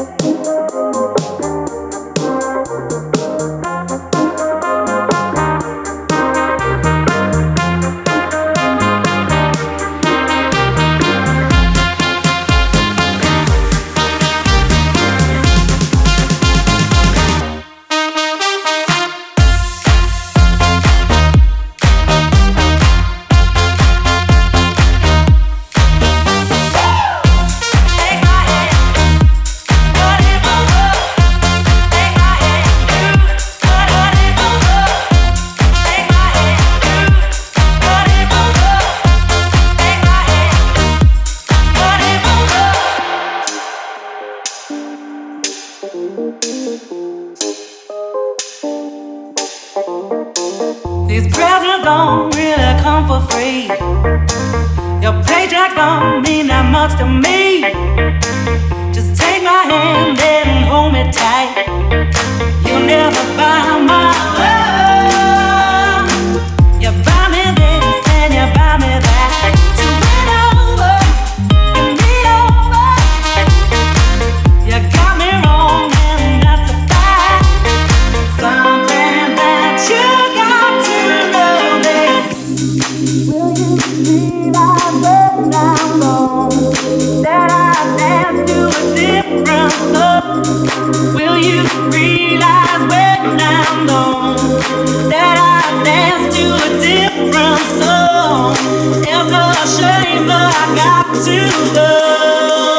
Música These presents don't really come for free. Your paycheck don't mean that much to me. Just take my hand and hold me tight. Different song? It's a shame, but I got to go.